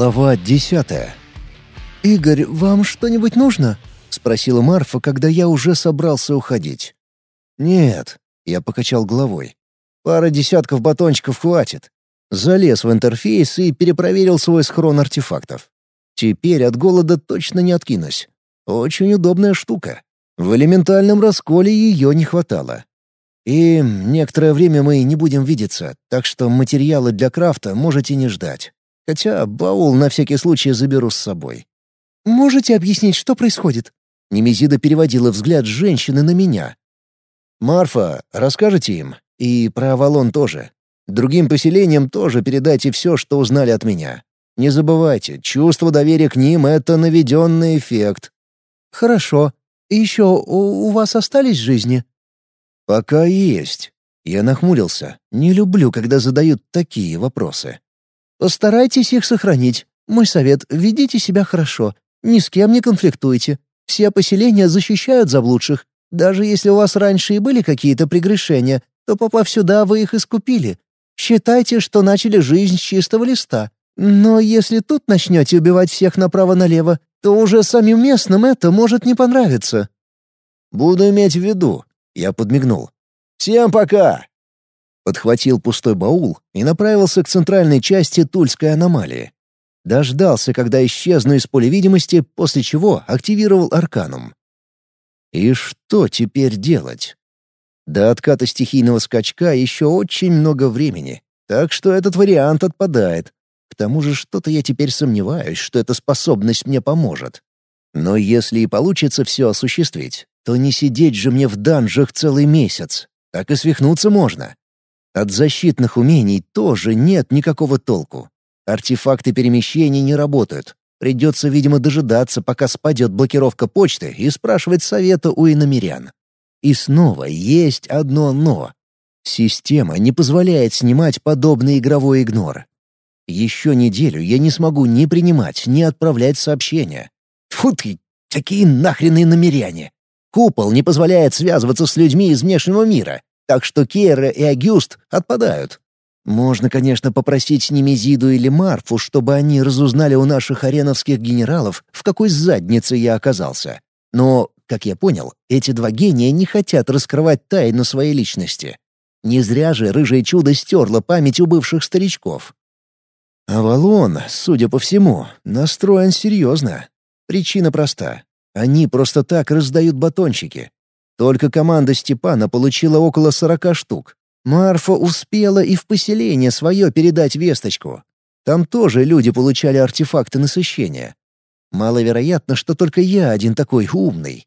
Глава десятая. «Игорь, вам что-нибудь нужно?» — спросила Марфа, когда я уже собрался уходить. «Нет», — я покачал головой. «Пара десятков батончиков хватит». Залез в интерфейс и перепроверил свой схрон артефактов. Теперь от голода точно не откинусь. Очень удобная штука. В элементальном расколе ее не хватало. И некоторое время мы не будем видеться, так что материалы для крафта можете не ждать. Хотя баул на всякий случай заберу с собой. «Можете объяснить, что происходит?» Немезида переводила взгляд женщины на меня. «Марфа, расскажите им. И про Авалон тоже. Другим поселениям тоже передайте все, что узнали от меня. Не забывайте, чувство доверия к ним — это наведенный эффект». «Хорошо. И еще у, у вас остались жизни?» «Пока есть». Я нахмурился. Не люблю, когда задают такие вопросы. Постарайтесь их сохранить. Мой совет — ведите себя хорошо. Ни с кем не конфликтуйте. Все поселения защищают заблудших. Даже если у вас раньше и были какие-то прегрешения, то, попав сюда, вы их искупили. Считайте, что начали жизнь с чистого листа. Но если тут начнете убивать всех направо-налево, то уже самим местным это может не понравиться». «Буду иметь в виду», — я подмигнул. «Всем пока!» Подхватил пустой баул и направился к центральной части Тульской аномалии. Дождался, когда исчезну из поля видимости, после чего активировал арканум. И что теперь делать? До отката стихийного скачка еще очень много времени, так что этот вариант отпадает. К тому же что-то я теперь сомневаюсь, что эта способность мне поможет. Но если и получится все осуществить, то не сидеть же мне в данжах целый месяц. Так и свихнуться можно. От защитных умений тоже нет никакого толку. Артефакты перемещений не работают. Придется, видимо, дожидаться, пока спадет блокировка почты и спрашивать совета у иномерян. И снова есть одно «но». Система не позволяет снимать подобный игровой игнор. Еще неделю я не смогу ни принимать, ни отправлять сообщения. Фу ты, какие нахрен иномеряне! Купол не позволяет связываться с людьми из внешнего мира, так что Кейра и Агюст отпадают. Можно, конечно, попросить Немезиду или Марфу, чтобы они разузнали у наших ареновских генералов, в какой заднице я оказался. Но, как я понял, эти два гения не хотят раскрывать тайну своей личности. Не зря же рыжее чудо стерло память у бывших старичков. Авалон, судя по всему, настроен серьезно. Причина проста. Они просто так раздают батончики. Только команда Степана получила около сорока штук. Марфа успела и в поселение свое передать весточку. Там тоже люди получали артефакты насыщения. Маловероятно, что только я один такой умный.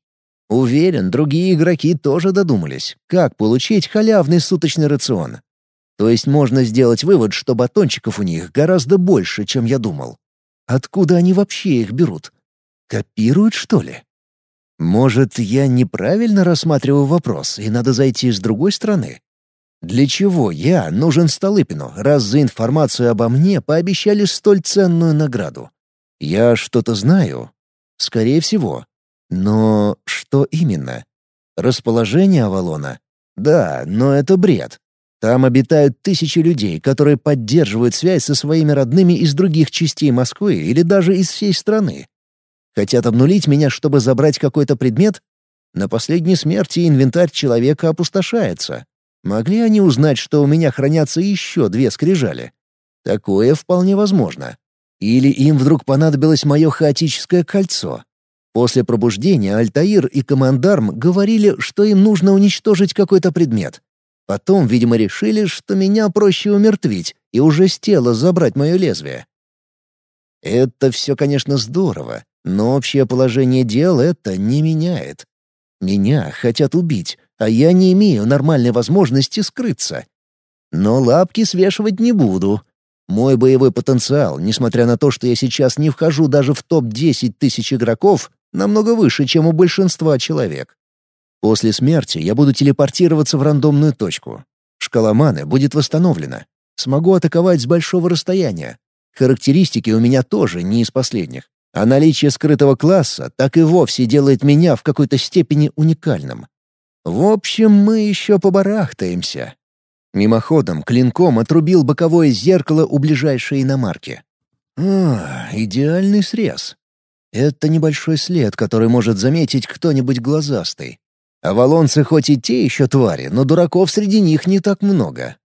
Уверен, другие игроки тоже додумались, как получить халявный суточный рацион. То есть можно сделать вывод, что батончиков у них гораздо больше, чем я думал. Откуда они вообще их берут? Копируют, что ли? Может, я неправильно рассматриваю вопрос, и надо зайти с другой стороны? Для чего я нужен Столыпину, раз за информацию обо мне пообещали столь ценную награду? Я что-то знаю? Скорее всего. Но что именно? Расположение Авалона? Да, но это бред. Там обитают тысячи людей, которые поддерживают связь со своими родными из других частей Москвы или даже из всей страны. Хотят обнулить меня, чтобы забрать какой-то предмет? На последней смерти инвентарь человека опустошается. Могли они узнать, что у меня хранятся еще две скрижали? Такое вполне возможно. Или им вдруг понадобилось мое хаотическое кольцо? После пробуждения Альтаир и Командарм говорили, что им нужно уничтожить какой-то предмет. Потом, видимо, решили, что меня проще умертвить и уже с тела забрать мое лезвие. Это все, конечно, здорово, но общее положение дел это не меняет. Меня хотят убить, а я не имею нормальной возможности скрыться. Но лапки свешивать не буду. Мой боевой потенциал, несмотря на то, что я сейчас не вхожу даже в топ-10 тысяч игроков, намного выше, чем у большинства человек. После смерти я буду телепортироваться в рандомную точку. Шкала маны будет восстановлена. Смогу атаковать с большого расстояния. Характеристики у меня тоже не из последних. А наличие скрытого класса так и вовсе делает меня в какой-то степени уникальным. В общем, мы еще побарахтаемся. Мимоходом клинком отрубил боковое зеркало у ближайшей иномарки. А, идеальный срез. Это небольшой след, который может заметить кто-нибудь глазастый. Авалонцы хоть и те еще твари, но дураков среди них не так много.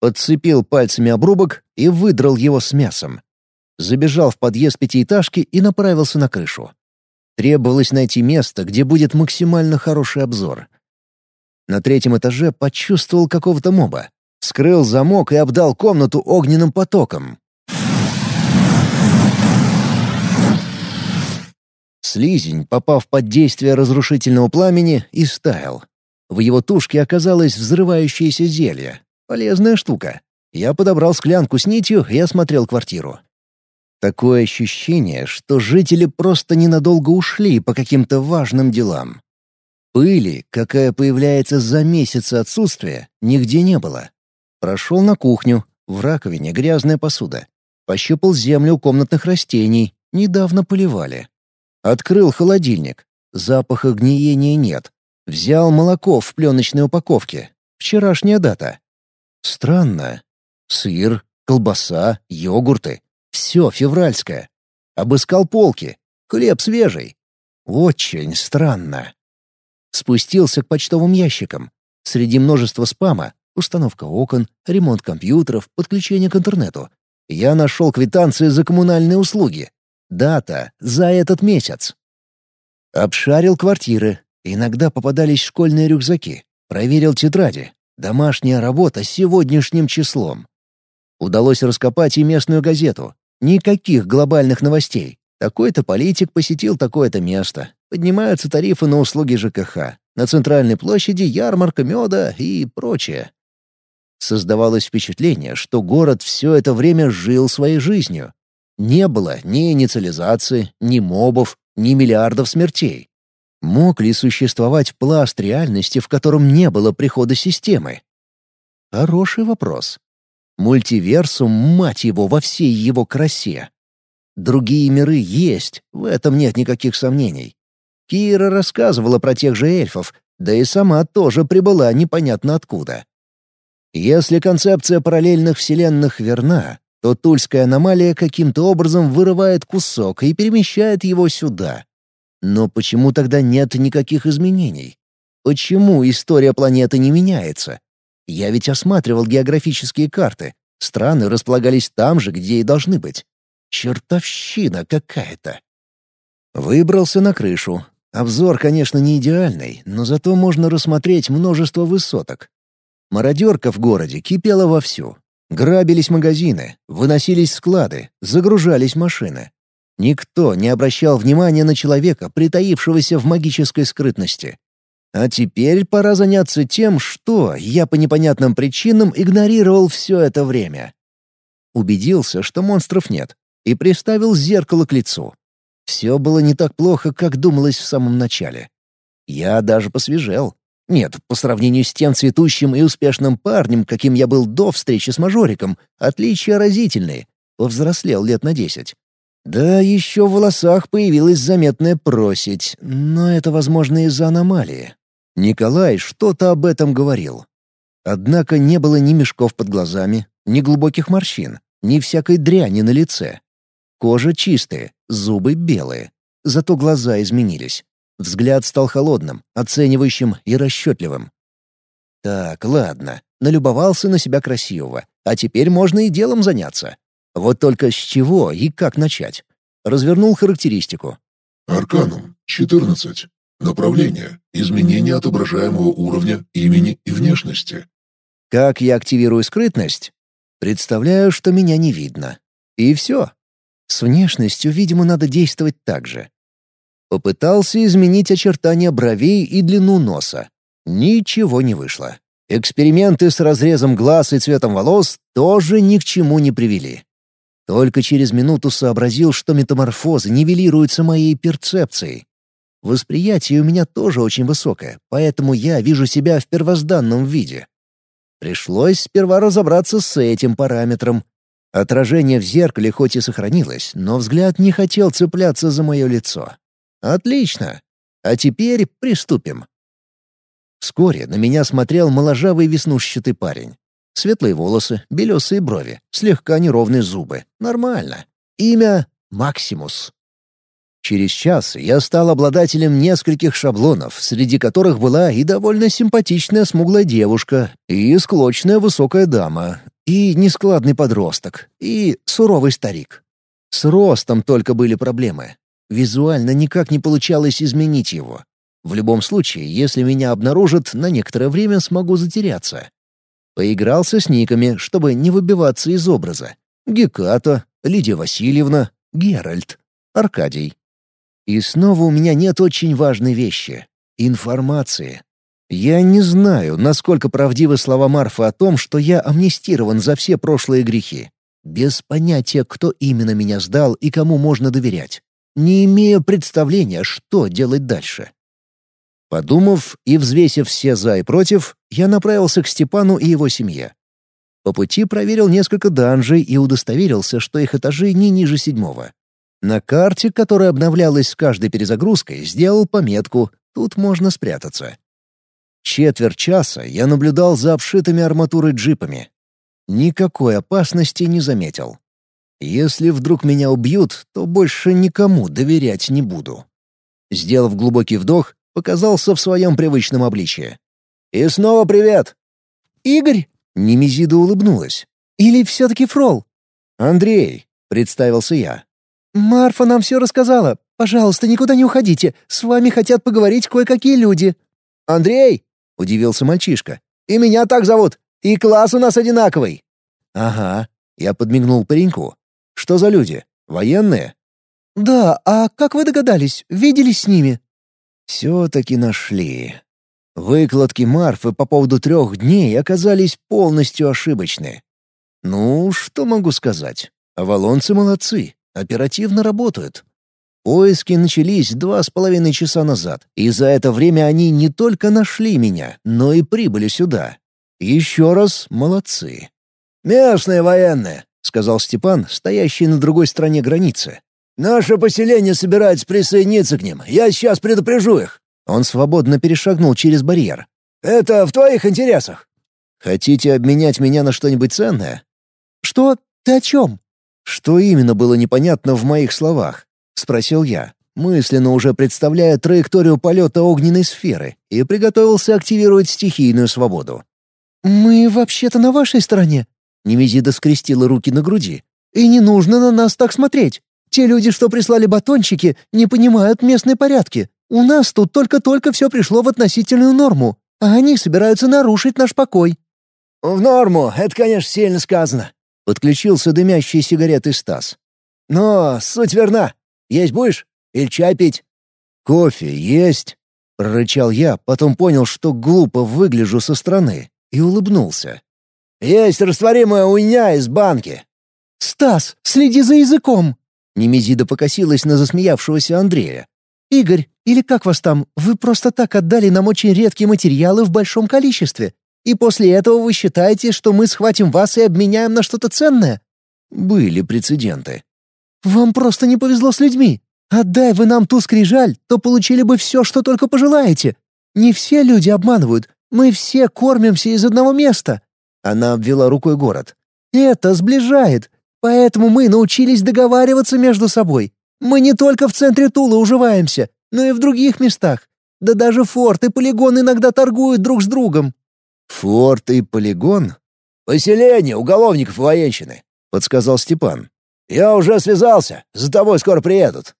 Подцепил пальцами обрубок и выдрал его с мясом. Забежал в подъезд пятиэтажки и направился на крышу. Требовалось найти место, где будет максимально хороший обзор. На третьем этаже почувствовал какого-то моба. Скрыл замок и обдал комнату огненным потоком. Слизень, попав под действие разрушительного пламени, истаял. В его тушке оказалось взрывающееся зелье. Полезная штука. Я подобрал склянку с нитью и осмотрел квартиру. Такое ощущение, что жители просто ненадолго ушли по каким-то важным делам. Пыли, какая появляется за месяц отсутствия, нигде не было. Прошел на кухню, в раковине грязная посуда. Пощупал землю у комнатных растений, недавно поливали. Открыл холодильник. Запаха гниения нет. Взял молоко в пленочной упаковке. Вчерашняя дата. Странно. Сыр, колбаса, йогурты. Все февральское. Обыскал полки. Хлеб свежий. Очень странно. Спустился к почтовым ящикам. Среди множества спама — установка окон, ремонт компьютеров, подключение к интернету. Я нашел квитанции за коммунальные услуги. Дата за этот месяц. Обшарил квартиры. Иногда попадались школьные рюкзаки. Проверил тетради. Домашняя работа сегодняшним числом. Удалось раскопать и местную газету. Никаких глобальных новостей. Такой-то политик посетил такое-то место. Поднимаются тарифы на услуги ЖКХ. На центральной площади ярмарка меда и прочее. Создавалось впечатление, что город все это время жил своей жизнью. Не было ни инициализации, ни мобов, ни миллиардов смертей. Мог ли существовать пласт реальности, в котором не было прихода системы? Хороший вопрос. Мультиверсум, мать его, во всей его красе. Другие миры есть, в этом нет никаких сомнений. Кира рассказывала про тех же эльфов, да и сама тоже прибыла непонятно откуда. Если концепция параллельных вселенных верна, то тульская аномалия каким-то образом вырывает кусок и перемещает его сюда. Но почему тогда нет никаких изменений? Почему история планеты не меняется? Я ведь осматривал географические карты. Страны располагались там же, где и должны быть. Чертовщина какая-то. Выбрался на крышу. Обзор, конечно, не идеальный, но зато можно рассмотреть множество высоток. Мародерка в городе кипела вовсю. Грабились магазины, выносились склады, загружались машины. Никто не обращал внимания на человека, притаившегося в магической скрытности. А теперь пора заняться тем, что я по непонятным причинам игнорировал все это время. Убедился, что монстров нет, и приставил зеркало к лицу. Все было не так плохо, как думалось в самом начале. Я даже посвежел. Нет, по сравнению с тем цветущим и успешным парнем, каким я был до встречи с мажориком, отличия разительные. Повзрослел лет на десять. Да, еще в волосах появилась заметная просить, но это, возможно, из-за аномалии. Николай что-то об этом говорил. Однако не было ни мешков под глазами, ни глубоких морщин, ни всякой дряни на лице. Кожа чистая, зубы белые. Зато глаза изменились. Взгляд стал холодным, оценивающим и расчетливым. Так, ладно, налюбовался на себя красивого, а теперь можно и делом заняться. Вот только с чего и как начать? Развернул характеристику. Арканум, 14. Направление. Изменение отображаемого уровня, имени и внешности. Как я активирую скрытность? Представляю, что меня не видно. И все. С внешностью, видимо, надо действовать так же. Попытался изменить очертания бровей и длину носа. Ничего не вышло. Эксперименты с разрезом глаз и цветом волос тоже ни к чему не привели. Только через минуту сообразил, что метаморфозы нивелируются моей перцепцией. Восприятие у меня тоже очень высокое, поэтому я вижу себя в первозданном виде. Пришлось сперва разобраться с этим параметром. Отражение в зеркале хоть и сохранилось, но взгляд не хотел цепляться за мое лицо. Отлично. А теперь приступим. Вскоре на меня смотрел моложавый веснушчатый парень. Светлые волосы, белесые брови, слегка неровные зубы. Нормально. Имя — Максимус. Через час я стал обладателем нескольких шаблонов, среди которых была и довольно симпатичная смуглая девушка, и склочная высокая дама, и нескладный подросток, и суровый старик. С ростом только были проблемы. Визуально никак не получалось изменить его. В любом случае, если меня обнаружат, на некоторое время смогу затеряться. Поигрался с никами, чтобы не выбиваться из образа. Геката, Лидия Васильевна, Геральт, Аркадий. И снова у меня нет очень важной вещи — информации. Я не знаю, насколько правдивы слова Марфы о том, что я амнистирован за все прошлые грехи. Без понятия, кто именно меня сдал и кому можно доверять. Не имея представления, что делать дальше. Подумав и взвесив все «за» и «против», я направился к Степану и его семье. По пути проверил несколько данжей и удостоверился, что их этажи не ниже седьмого. На карте, которая обновлялась с каждой перезагрузкой, сделал пометку «Тут можно спрятаться». Четверть часа я наблюдал за обшитыми арматурой джипами. Никакой опасности не заметил. Если вдруг меня убьют, то больше никому доверять не буду. Сделав глубокий вдох, показался в своем привычном обличье. «И снова привет!» «Игорь!» — Немезида улыбнулась. «Или все-таки Фрол?» «Андрей!» — представился я. «Марфа нам все рассказала. Пожалуйста, никуда не уходите. С вами хотят поговорить кое-какие люди». «Андрей!» — удивился мальчишка. «И меня так зовут. И класс у нас одинаковый». «Ага». Я подмигнул пареньку. «Что за люди? Военные?» «Да, а как вы догадались? Виделись с ними?» «Все-таки нашли». Выкладки Марфы по поводу трех дней оказались полностью ошибочны. Ну, что могу сказать? Авалонцы молодцы оперативно работают. Поиски начались два с половиной часа назад, и за это время они не только нашли меня, но и прибыли сюда. Еще раз молодцы. «Местные военные», — сказал Степан, стоящий на другой стороне границы. «Наше поселение собирается присоединиться к ним. Я сейчас предупрежу их». Он свободно перешагнул через барьер. «Это в твоих интересах». «Хотите обменять меня на что-нибудь ценное?» «Что? Ты о чем?» Что именно было непонятно в моих словах? Спросил я, мысленно уже представляя траекторию полета огненной сферы, и приготовился активировать стихийную свободу. «Мы вообще-то на вашей стороне», — Немезида скрестила руки на груди. «И не нужно на нас так смотреть. Те люди, что прислали батончики, не понимают местные порядки. У нас тут только-только все пришло в относительную норму, а они собираются нарушить наш покой». «В норму, это, конечно, сильно сказано», Подключился дымящий сигареты Стас. «Но суть верна. Есть будешь? Или чай пить?» «Кофе есть?» — прорычал я, потом понял, что глупо выгляжу со стороны, и улыбнулся. «Есть растворимая уйня из банки». «Стас, следи за языком!» Немезида покосилась на засмеявшегося Андрея. «Игорь, или как вас там, вы просто так отдали нам очень редкие материалы в большом количестве. И после этого вы считаете, что мы схватим вас и обменяем на что-то ценное?» Были прецеденты. «Вам просто не повезло с людьми. Отдай вы нам ту скрижаль, то получили бы все, что только пожелаете. Не все люди обманывают. Мы все кормимся из одного места». Она обвела рукой город. «Это сближает. Поэтому мы научились договариваться между собой. Мы не только в центре Тула уживаемся, но и в других местах. Да даже форт и полигон иногда торгуют друг с другом. «Форт и полигон?» «Поселение уголовников и военщины», — подсказал Степан. «Я уже связался, за тобой скоро приедут».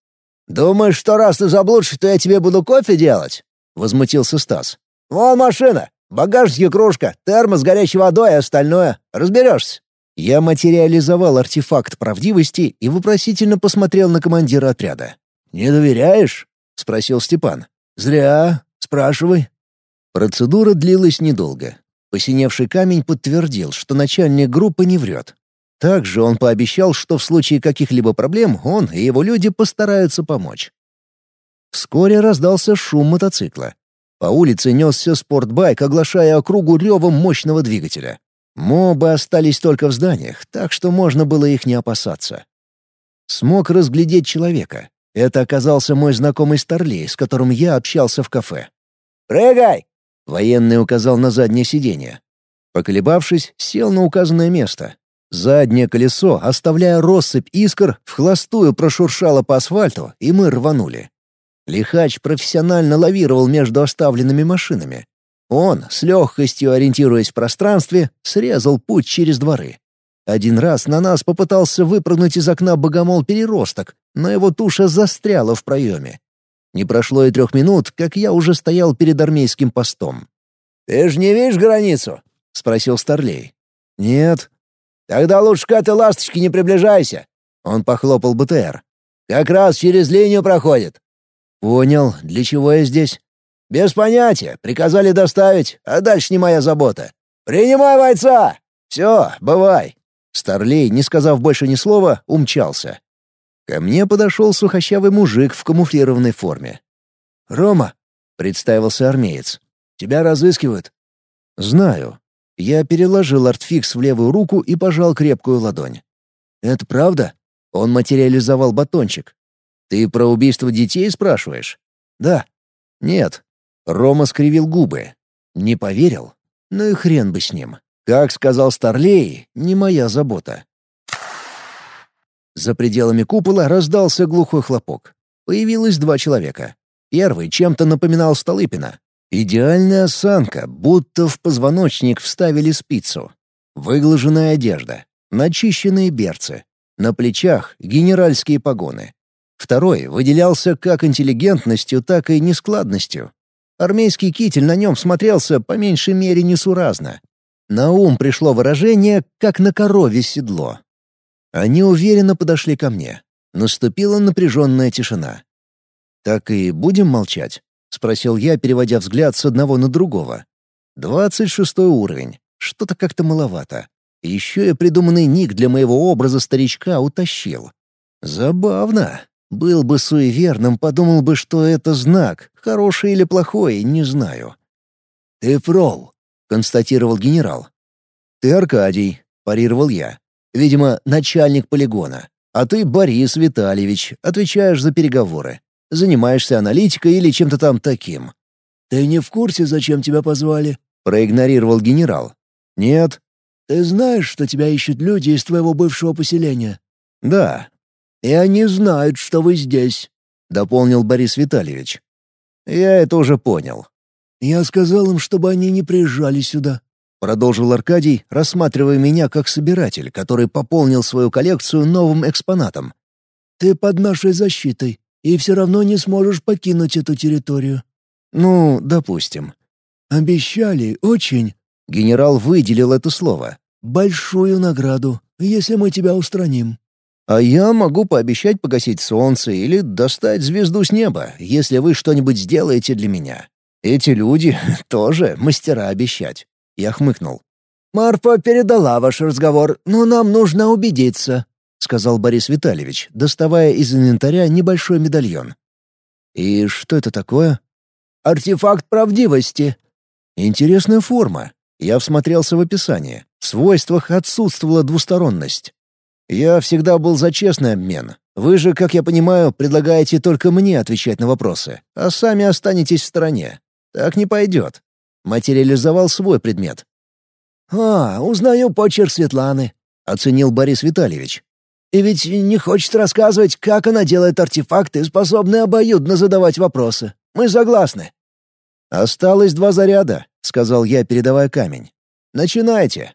«Думаешь, что раз ты заблудший, то я тебе буду кофе делать?» — возмутился Стас. «Вон машина, багажник кружка, термос с горячей водой и остальное. Разберешься». Я материализовал артефакт правдивости и вопросительно посмотрел на командира отряда. «Не доверяешь?» — спросил Степан. «Зря. Спрашивай». Процедура длилась недолго. Посиневший камень подтвердил, что начальник группы не врет. Также он пообещал, что в случае каких-либо проблем он и его люди постараются помочь. Вскоре раздался шум мотоцикла. По улице несся спортбайк, оглашая округу ревом мощного двигателя. Мобы остались только в зданиях, так что можно было их не опасаться. Смог разглядеть человека. Это оказался мой знакомый Старлей, с которым я общался в кафе. «Прыгай!» Военный указал на заднее сиденье. Поколебавшись, сел на указанное место. Заднее колесо, оставляя россыпь искр, в хлостую прошуршало по асфальту, и мы рванули. Лихач профессионально лавировал между оставленными машинами. Он, с легкостью ориентируясь в пространстве, срезал путь через дворы. Один раз на нас попытался выпрыгнуть из окна богомол-переросток, но его туша застряла в проеме. Не прошло и трех минут, как я уже стоял перед армейским постом. «Ты же не видишь границу?» — спросил Старлей. «Нет». «Тогда лучше к этой ласточке не приближайся». Он похлопал БТР. «Как раз через линию проходит». «Понял. Для чего я здесь?» «Без понятия. Приказали доставить, а дальше не моя забота. Принимай бойца! Все, бывай». Старлей, не сказав больше ни слова, умчался. Ко мне подошел сухощавый мужик в камуфлированной форме. «Рома», — представился армеец, — «тебя разыскивают». «Знаю». Я переложил артфикс в левую руку и пожал крепкую ладонь. «Это правда?» Он материализовал батончик. «Ты про убийство детей спрашиваешь?» «Да». «Нет». Рома скривил губы. «Не поверил? Ну и хрен бы с ним. Как сказал Старлей, не моя забота. За пределами купола раздался глухой хлопок. Появилось два человека. Первый чем-то напоминал Столыпина. Идеальная осанка, будто в позвоночник вставили спицу. Выглаженная одежда, начищенные берцы. На плечах генеральские погоны. Второй выделялся как интеллигентностью, так и нескладностью. Армейский китель на нем смотрелся по меньшей мере несуразно. На ум пришло выражение «как на корове седло». Они уверенно подошли ко мне. Наступила напряженная тишина. «Так и будем молчать?» — спросил я, переводя взгляд с одного на другого. «Двадцать шестой уровень. Что-то как-то маловато. Еще и придуманный ник для моего образа старичка утащил. Забавно. Был бы суеверным, подумал бы, что это знак, хороший или плохой, не знаю. «Ты фрол», — констатировал генерал. «Ты Аркадий», — парировал я. «Видимо, начальник полигона. А ты Борис Витальевич, отвечаешь за переговоры. Занимаешься аналитикой или чем-то там таким». «Ты не в курсе, зачем тебя позвали?» — проигнорировал генерал. «Нет». «Ты знаешь, что тебя ищут люди из твоего бывшего поселения?» «Да». «И они знают, что вы здесь», — дополнил Борис Витальевич. «Я это уже понял. «Я сказал им, чтобы они не приезжали сюда», — продолжил Аркадий, рассматривая меня как собиратель, который пополнил свою коллекцию новым экспонатом. «Ты под нашей защитой, и все равно не сможешь покинуть эту территорию». «Ну, допустим». «Обещали, очень». Генерал выделил это слово. «Большую награду, если мы тебя устраним». «А я могу пообещать погасить солнце или достать звезду с неба, если вы что-нибудь сделаете для меня. Эти люди тоже мастера обещать. Я хмыкнул. «Марфа передала ваш разговор, но нам нужно убедиться», — сказал Борис Витальевич, доставая из инвентаря небольшой медальон. «И что это такое?» «Артефакт правдивости». «Интересная форма». Я всмотрелся в описание. В свойствах отсутствовала двусторонность. Я всегда был за честный обмен. Вы же, как я понимаю, предлагаете только мне отвечать на вопросы, а сами останетесь в стороне. Так не пойдет. Материализовал свой предмет. «А, узнаю почерк Светланы», — оценил Борис Витальевич. «И ведь не хочет рассказывать, как она делает артефакты, способные обоюдно задавать вопросы. Мы согласны». «Осталось два заряда», — сказал я, передавая камень. «Начинайте.